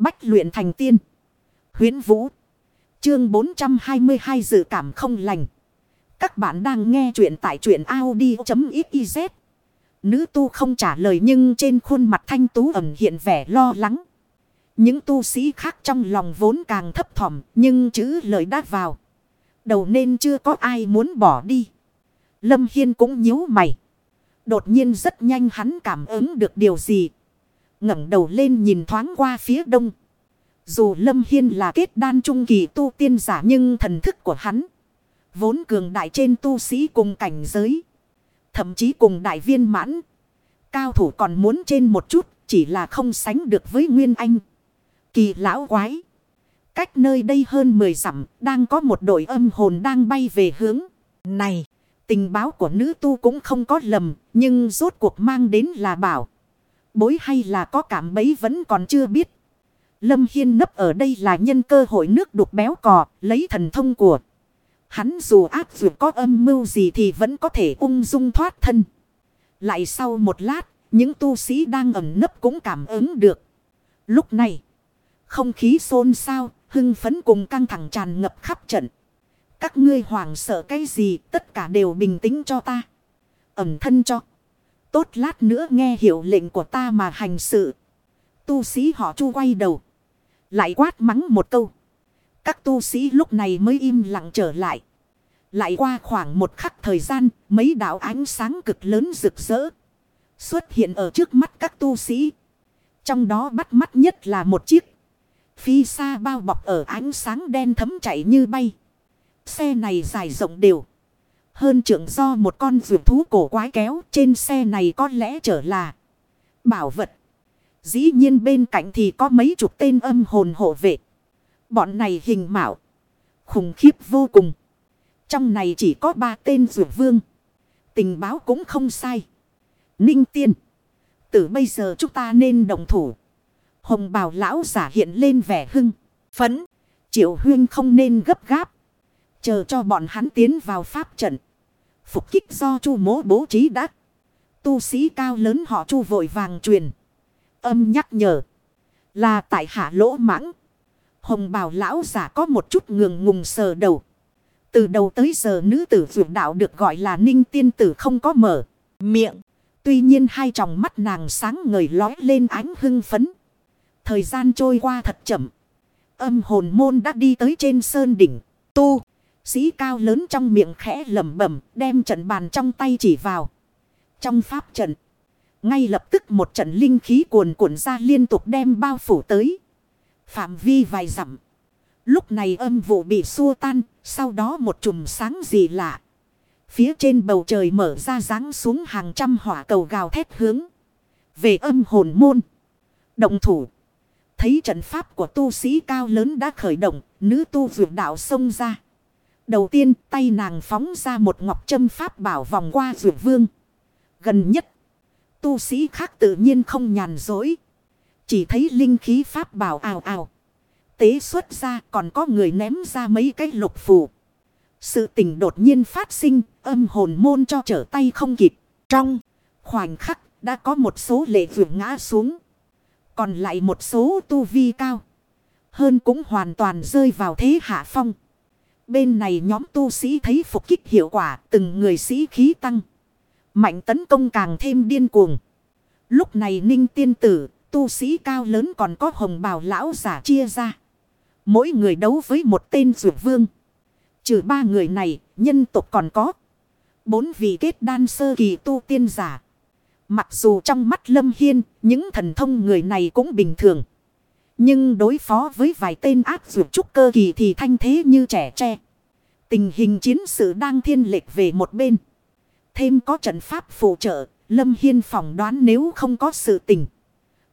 Bách luyện thành tiên. huyễn Vũ. Chương 422 dự cảm không lành. Các bạn đang nghe truyện tại truyện Audi.xyz. Nữ tu không trả lời nhưng trên khuôn mặt thanh tú ẩn hiện vẻ lo lắng. Những tu sĩ khác trong lòng vốn càng thấp thỏm, nhưng chữ lời đáp vào. Đầu nên chưa có ai muốn bỏ đi. Lâm Hiên cũng nhíu mày. Đột nhiên rất nhanh hắn cảm ứng được điều gì ngẩng đầu lên nhìn thoáng qua phía đông. Dù Lâm Hiên là kết đan trung kỳ tu tiên giả nhưng thần thức của hắn. Vốn cường đại trên tu sĩ cùng cảnh giới. Thậm chí cùng đại viên mãn. Cao thủ còn muốn trên một chút chỉ là không sánh được với Nguyên Anh. Kỳ lão quái. Cách nơi đây hơn 10 dặm đang có một đội âm hồn đang bay về hướng này. Tình báo của nữ tu cũng không có lầm, nhưng rốt cuộc mang đến là bảo. Bối hay là có cảm mấy vẫn còn chưa biết. Lâm Hiên nấp ở đây là nhân cơ hội nước đục béo cò, lấy thần thông của. Hắn dù ác dù có âm mưu gì thì vẫn có thể ung dung thoát thân. Lại sau một lát, những tu sĩ đang ẩn nấp cũng cảm ứng được. Lúc này, không khí xôn xao, hưng phấn cùng căng thẳng tràn ngập khắp trận. Các ngươi hoảng sợ cái gì tất cả đều bình tĩnh cho ta. Ẩm thân cho. Tốt lát nữa nghe hiệu lệnh của ta mà hành sự. Tu sĩ họ chu quay đầu. Lại quát mắng một câu. Các tu sĩ lúc này mới im lặng trở lại. Lại qua khoảng một khắc thời gian, mấy đạo ánh sáng cực lớn rực rỡ. Xuất hiện ở trước mắt các tu sĩ. Trong đó bắt mắt nhất là một chiếc. Phi xa bao bọc ở ánh sáng đen thấm chạy như bay. Xe này dài rộng đều. Hơn trưởng do một con vượt thú cổ quái kéo trên xe này có lẽ trở là bảo vật. Dĩ nhiên bên cạnh thì có mấy chục tên âm hồn hộ vệ. Bọn này hình mạo. Khủng khiếp vô cùng. Trong này chỉ có ba tên rượu vương. Tình báo cũng không sai. Ninh tiên. Từ bây giờ chúng ta nên đồng thủ. Hồng bào lão giả hiện lên vẻ hưng. Phấn. Triệu huyên không nên gấp gáp. Chờ cho bọn hắn tiến vào pháp trận. Phục kích do chu mố bố trí đắc. Tu sĩ cao lớn họ chu vội vàng truyền. Âm nhắc nhở. Là tại hạ lỗ mãng. Hồng bào lão giả có một chút ngường ngùng sờ đầu. Từ đầu tới giờ nữ tử vượt đạo được gọi là ninh tiên tử không có mở miệng. Tuy nhiên hai tròng mắt nàng sáng ngời lói lên ánh hưng phấn. Thời gian trôi qua thật chậm. Âm hồn môn đã đi tới trên sơn đỉnh. Tu. Sĩ cao lớn trong miệng khẽ lẩm bẩm, đem trận bàn trong tay chỉ vào. Trong pháp trận. Ngay lập tức một trận linh khí cuồn cuộn ra liên tục đem bao phủ tới. Phạm vi vài dặm. Lúc này âm vụ bị xua tan. Sau đó một chùm sáng gì lạ. Phía trên bầu trời mở ra ráng xuống hàng trăm hỏa cầu gào thét hướng. Về âm hồn môn. Động thủ. Thấy trận pháp của tu sĩ cao lớn đã khởi động. Nữ tu vượt đạo xông ra. Đầu tiên tay nàng phóng ra một ngọc châm pháp bảo vòng qua rượu vương. Gần nhất. Tu sĩ khác tự nhiên không nhàn dối. Chỉ thấy linh khí pháp bảo ào ào. Tế xuất ra còn có người ném ra mấy cái lục phù. Sự tình đột nhiên phát sinh, âm hồn môn cho trở tay không kịp. Trong khoảnh khắc đã có một số lệ vượt ngã xuống. Còn lại một số tu vi cao. Hơn cũng hoàn toàn rơi vào thế hạ phong. Bên này nhóm tu sĩ thấy phục kích hiệu quả từng người sĩ khí tăng. Mạnh tấn công càng thêm điên cuồng. Lúc này ninh tiên tử, tu sĩ cao lớn còn có hồng bào lão giả chia ra. Mỗi người đấu với một tên dược vương. Trừ ba người này, nhân tộc còn có. Bốn vị kết đan sơ kỳ tu tiên giả. Mặc dù trong mắt Lâm Hiên, những thần thông người này cũng bình thường. Nhưng đối phó với vài tên ác dược trúc cơ kỳ thì thanh thế như trẻ tre. Tình hình chiến sự đang thiên lệch về một bên. Thêm có trận pháp phụ trợ, Lâm Hiên phỏng đoán nếu không có sự tình.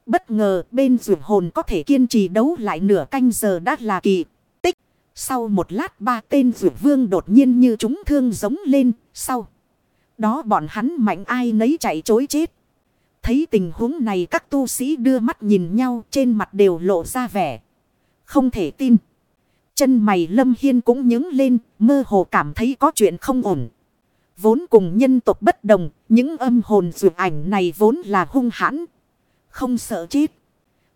Bất ngờ bên dược hồn có thể kiên trì đấu lại nửa canh giờ đã là kỳ. Tích. Sau một lát ba tên dược vương đột nhiên như chúng thương giống lên. Sau. Đó bọn hắn mạnh ai nấy chạy chối chết. Thấy tình huống này các tu sĩ đưa mắt nhìn nhau trên mặt đều lộ ra vẻ. Không thể tin. Chân mày lâm hiên cũng nhướng lên, mơ hồ cảm thấy có chuyện không ổn. Vốn cùng nhân tộc bất đồng, những âm hồn dược ảnh này vốn là hung hãn. Không sợ chết.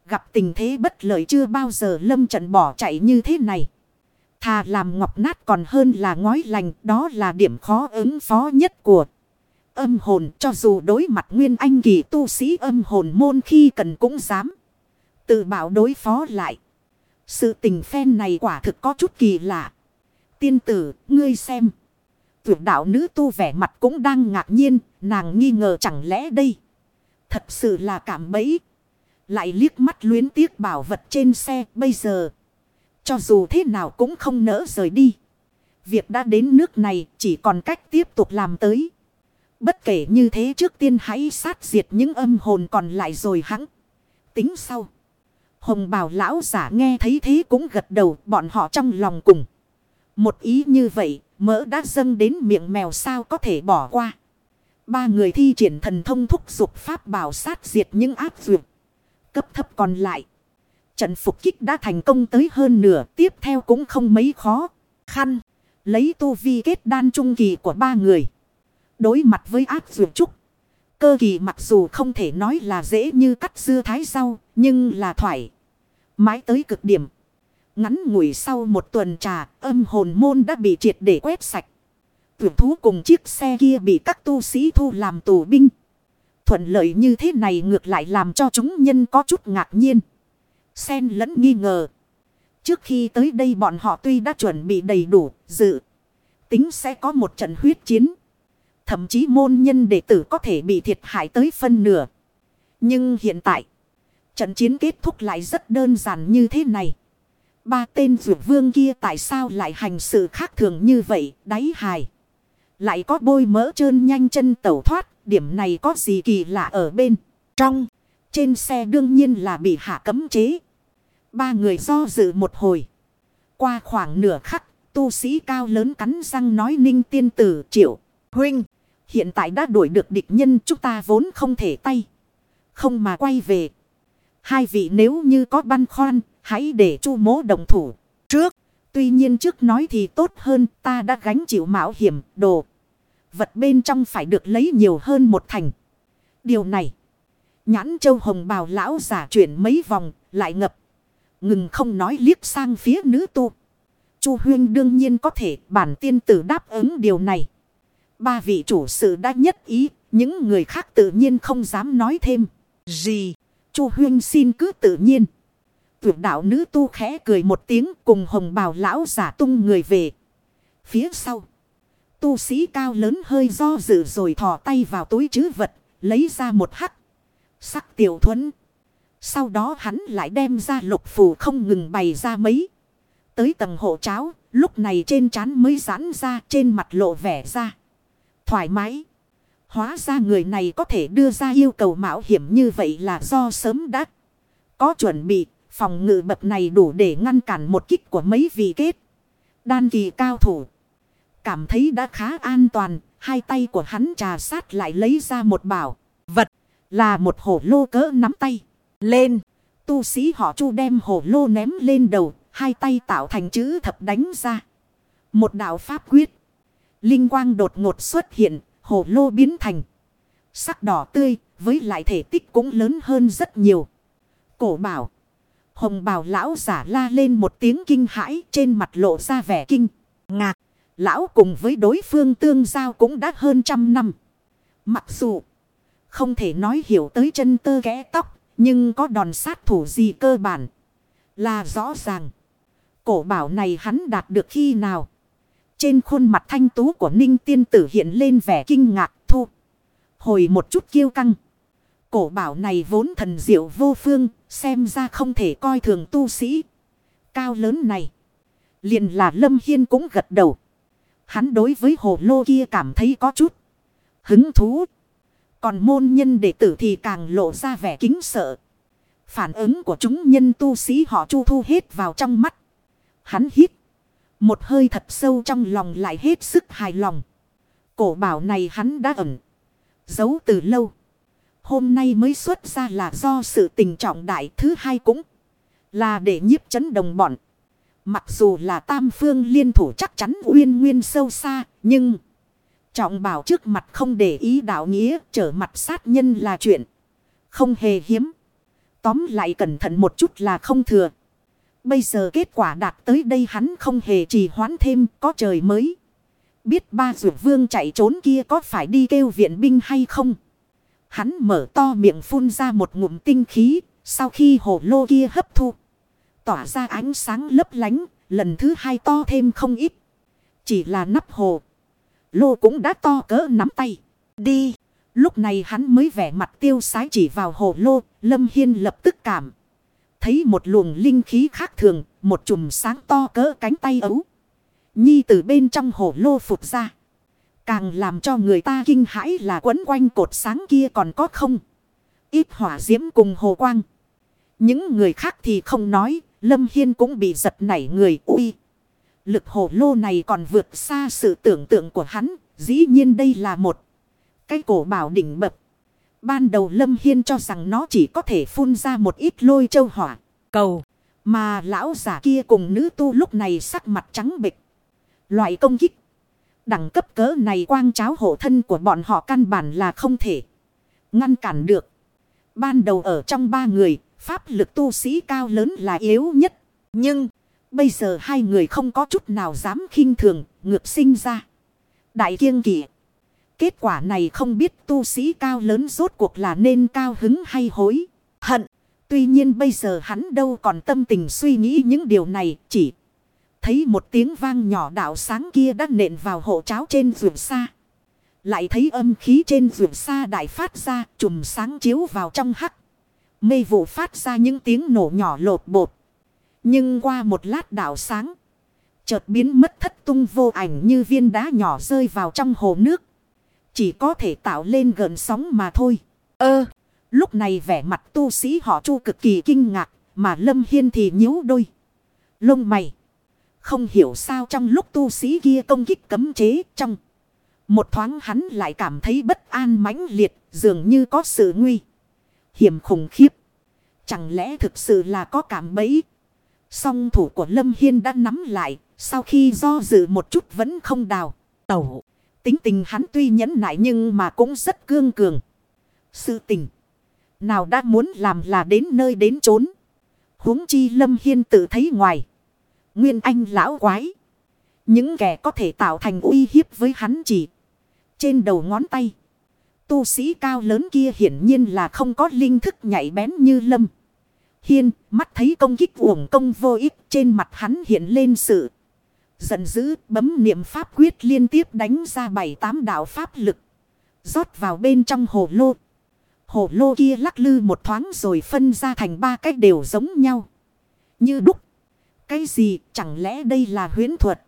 gặp tình thế bất lợi chưa bao giờ lâm trận bỏ chạy như thế này. Thà làm ngọc nát còn hơn là ngói lành, đó là điểm khó ứng phó nhất của âm hồn. Cho dù đối mặt nguyên anh kỳ tu sĩ âm hồn môn khi cần cũng dám tự bảo đối phó lại. Sự tình phen này quả thực có chút kỳ lạ. Tiên tử, ngươi xem. Tuyệt đạo nữ tu vẻ mặt cũng đang ngạc nhiên, nàng nghi ngờ chẳng lẽ đây. Thật sự là cảm bẫy. Lại liếc mắt luyến tiếc bảo vật trên xe bây giờ. Cho dù thế nào cũng không nỡ rời đi. Việc đã đến nước này chỉ còn cách tiếp tục làm tới. Bất kể như thế trước tiên hãy sát diệt những âm hồn còn lại rồi hãng. Tính sau. Hồng bào lão giả nghe thấy thế cũng gật đầu, bọn họ trong lòng cùng. Một ý như vậy, mỡ đã dâng đến miệng mèo sao có thể bỏ qua. Ba người thi triển thần thông thúc dục pháp bảo sát diệt những áp dược. Cấp thấp còn lại. Trận phục kích đã thành công tới hơn nửa, tiếp theo cũng không mấy khó. Khăn. Lấy tu vi kết đan trung kỳ của ba người. Đối mặt với ác dược trúc. Cơ kỳ mặc dù không thể nói là dễ như cắt dưa thái rau. Nhưng là thoải. Mái tới cực điểm. Ngắn ngủi sau một tuần trà. Âm hồn môn đã bị triệt để quét sạch. Tuyển thú cùng chiếc xe kia bị các tu sĩ thu làm tù binh. Thuận lợi như thế này ngược lại làm cho chúng nhân có chút ngạc nhiên. Xen lẫn nghi ngờ. Trước khi tới đây bọn họ tuy đã chuẩn bị đầy đủ, dự. Tính sẽ có một trận huyết chiến. Thậm chí môn nhân đệ tử có thể bị thiệt hại tới phân nửa. Nhưng hiện tại, trận chiến kết thúc lại rất đơn giản như thế này. Ba tên vượt vương kia tại sao lại hành sự khác thường như vậy, đáy hài. Lại có bôi mỡ trơn nhanh chân tẩu thoát, điểm này có gì kỳ lạ ở bên. Trong, trên xe đương nhiên là bị hạ cấm chế. Ba người do dự một hồi. Qua khoảng nửa khắc, tu sĩ cao lớn cắn răng nói ninh tiên tử triệu. Huynh, hiện tại đã đuổi được địch nhân chúng ta vốn không thể tay. Không mà quay về. Hai vị nếu như có băn khoăn, hãy để chu mố đồng thủ. Trước, tuy nhiên trước nói thì tốt hơn ta đã gánh chịu mạo hiểm, đồ vật bên trong phải được lấy nhiều hơn một thành. Điều này, nhãn châu hồng bào lão giả chuyển mấy vòng, lại ngập. Ngừng không nói liếc sang phía nữ tu. Chu Huyên đương nhiên có thể bản tiên tử đáp ứng điều này. Ba vị chủ sự đã nhất ý, những người khác tự nhiên không dám nói thêm. Gì? Chu Huyên xin cứ tự nhiên. Tuyệt đạo nữ tu khẽ cười một tiếng cùng hồng bào lão giả tung người về. Phía sau. Tu sĩ cao lớn hơi do dự rồi thò tay vào túi chứ vật, lấy ra một hắc. Sắc tiểu thuẫn. Sau đó hắn lại đem ra lục phù không ngừng bày ra mấy. Tới tầng hộ cháo, lúc này trên trán mới giãn ra trên mặt lộ vẻ ra. Thoải mái. Hóa ra người này có thể đưa ra yêu cầu mạo hiểm như vậy là do sớm đã có chuẩn bị. Phòng ngự bậc này đủ để ngăn cản một kích của mấy vị kết. Đan kỳ cao thủ. Cảm thấy đã khá an toàn, hai tay của hắn trà sát lại lấy ra một bảo. Vật là một hổ lô cỡ nắm tay. Lên, tu sĩ họ chu đem hổ lô ném lên đầu, hai tay tạo thành chữ thập đánh ra. Một đạo pháp quyết. Linh quang đột ngột xuất hiện, hồ lô biến thành. Sắc đỏ tươi, với lại thể tích cũng lớn hơn rất nhiều. Cổ bảo. Hồng bào lão giả la lên một tiếng kinh hãi trên mặt lộ ra vẻ kinh, ngạc. Lão cùng với đối phương tương giao cũng đã hơn trăm năm. Mặc dù không thể nói hiểu tới chân tơ ghé tóc, nhưng có đòn sát thủ gì cơ bản là rõ ràng. Cổ bảo này hắn đạt được khi nào? Trên khuôn mặt thanh tú của Ninh tiên tử hiện lên vẻ kinh ngạc thu. Hồi một chút kiêu căng. Cổ bảo này vốn thần diệu vô phương, xem ra không thể coi thường tu sĩ. Cao lớn này. liền là Lâm Hiên cũng gật đầu. Hắn đối với hồ lô kia cảm thấy có chút hứng thú. Còn môn nhân đệ tử thì càng lộ ra vẻ kính sợ. Phản ứng của chúng nhân tu sĩ họ chu thu hết vào trong mắt. Hắn hít. Một hơi thật sâu trong lòng lại hết sức hài lòng. Cổ bảo này hắn đã ẩn. Giấu từ lâu. Hôm nay mới xuất ra là do sự tình trọng đại thứ hai cũng. Là để nhiếp chấn đồng bọn. Mặc dù là tam phương liên thủ chắc chắn uyên nguyên sâu xa, nhưng... Trọng bảo trước mặt không để ý đạo nghĩa, trở mặt sát nhân là chuyện. Không hề hiếm. Tóm lại cẩn thận một chút là không thừa. Bây giờ kết quả đạt tới đây hắn không hề trì hoãn thêm, có trời mới. Biết ba dược vương chạy trốn kia có phải đi kêu viện binh hay không? Hắn mở to miệng phun ra một ngụm tinh khí. Sau khi hồ lô kia hấp thu. Tỏa ra ánh sáng lấp lánh. Lần thứ hai to thêm không ít. Chỉ là nắp hồ. Lô cũng đã to cỡ nắm tay. Đi. Lúc này hắn mới vẻ mặt tiêu sái chỉ vào hồ lô. Lâm Hiên lập tức cảm. Thấy một luồng linh khí khác thường. Một chùm sáng to cỡ cánh tay ấu. Nhi từ bên trong hồ lô phục ra. Càng làm cho người ta kinh hãi là quấn quanh cột sáng kia còn có không. Ít hỏa diễm cùng hồ quang. Những người khác thì không nói. Lâm Hiên cũng bị giật nảy người uy. Lực hồ lô này còn vượt xa sự tưởng tượng của hắn. Dĩ nhiên đây là một cái cổ bảo đỉnh bập. Ban đầu Lâm Hiên cho rằng nó chỉ có thể phun ra một ít lôi châu hỏa. Cầu. Mà lão giả kia cùng nữ tu lúc này sắc mặt trắng bịch. Loại công kích. Đẳng cấp cỡ này quang cháo hộ thân của bọn họ căn bản là không thể. Ngăn cản được. Ban đầu ở trong ba người. Pháp lực tu sĩ cao lớn là yếu nhất. Nhưng. Bây giờ hai người không có chút nào dám khinh thường. Ngược sinh ra. Đại kiêng kỷ. Kết quả này không biết tu sĩ cao lớn rốt cuộc là nên cao hứng hay hối. Hận. Tuy nhiên bây giờ hắn đâu còn tâm tình suy nghĩ những điều này. Chỉ thấy một tiếng vang nhỏ đạo sáng kia đã nện vào hộ cháo trên vườn xa. Lại thấy âm khí trên vườn xa đại phát ra, chùm sáng chiếu vào trong hắc. Mê vụ phát ra những tiếng nổ nhỏ lột bột. Nhưng qua một lát đảo sáng. Chợt biến mất thất tung vô ảnh như viên đá nhỏ rơi vào trong hồ nước. Chỉ có thể tạo lên gần sóng mà thôi. Ơ, lúc này vẻ mặt tu sĩ họ chu cực kỳ kinh ngạc. Mà Lâm Hiên thì nhíu đôi. Lông mày. Không hiểu sao trong lúc tu sĩ kia công kích cấm chế trong. Một thoáng hắn lại cảm thấy bất an mãnh liệt. Dường như có sự nguy. Hiểm khủng khiếp. Chẳng lẽ thực sự là có cảm bẫy. Song thủ của Lâm Hiên đã nắm lại. Sau khi do dự một chút vẫn không đào. Tẩu. Tính tình hắn tuy nhẫn nại nhưng mà cũng rất cương cường. Sự tình. Nào đã muốn làm là đến nơi đến chốn. huống chi Lâm Hiên tự thấy ngoài. Nguyên anh lão quái. Những kẻ có thể tạo thành uy hiếp với hắn chỉ. Trên đầu ngón tay. Tu sĩ cao lớn kia hiển nhiên là không có linh thức nhạy bén như Lâm. Hiên mắt thấy công kích uổng công vô ích trên mặt hắn hiện lên sự. Giận dữ bấm niệm pháp quyết liên tiếp đánh ra bảy tám đạo pháp lực. rót vào bên trong hồ lô. Hồ lô kia lắc lư một thoáng rồi phân ra thành ba cách đều giống nhau. Như đúc. Cái gì chẳng lẽ đây là huyến thuật?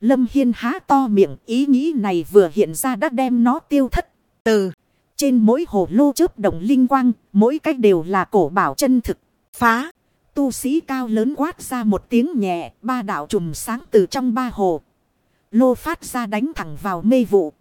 Lâm Hiên há to miệng ý nghĩ này vừa hiện ra đã đem nó tiêu thất. Từ trên mỗi hồ lô chớp động linh quang, mỗi cách đều là cổ bảo chân thực. Phá! Tu sĩ cao lớn quát ra một tiếng nhẹ, ba đạo trùm sáng từ trong ba hồ. Lô phát ra đánh thẳng vào mê vụ.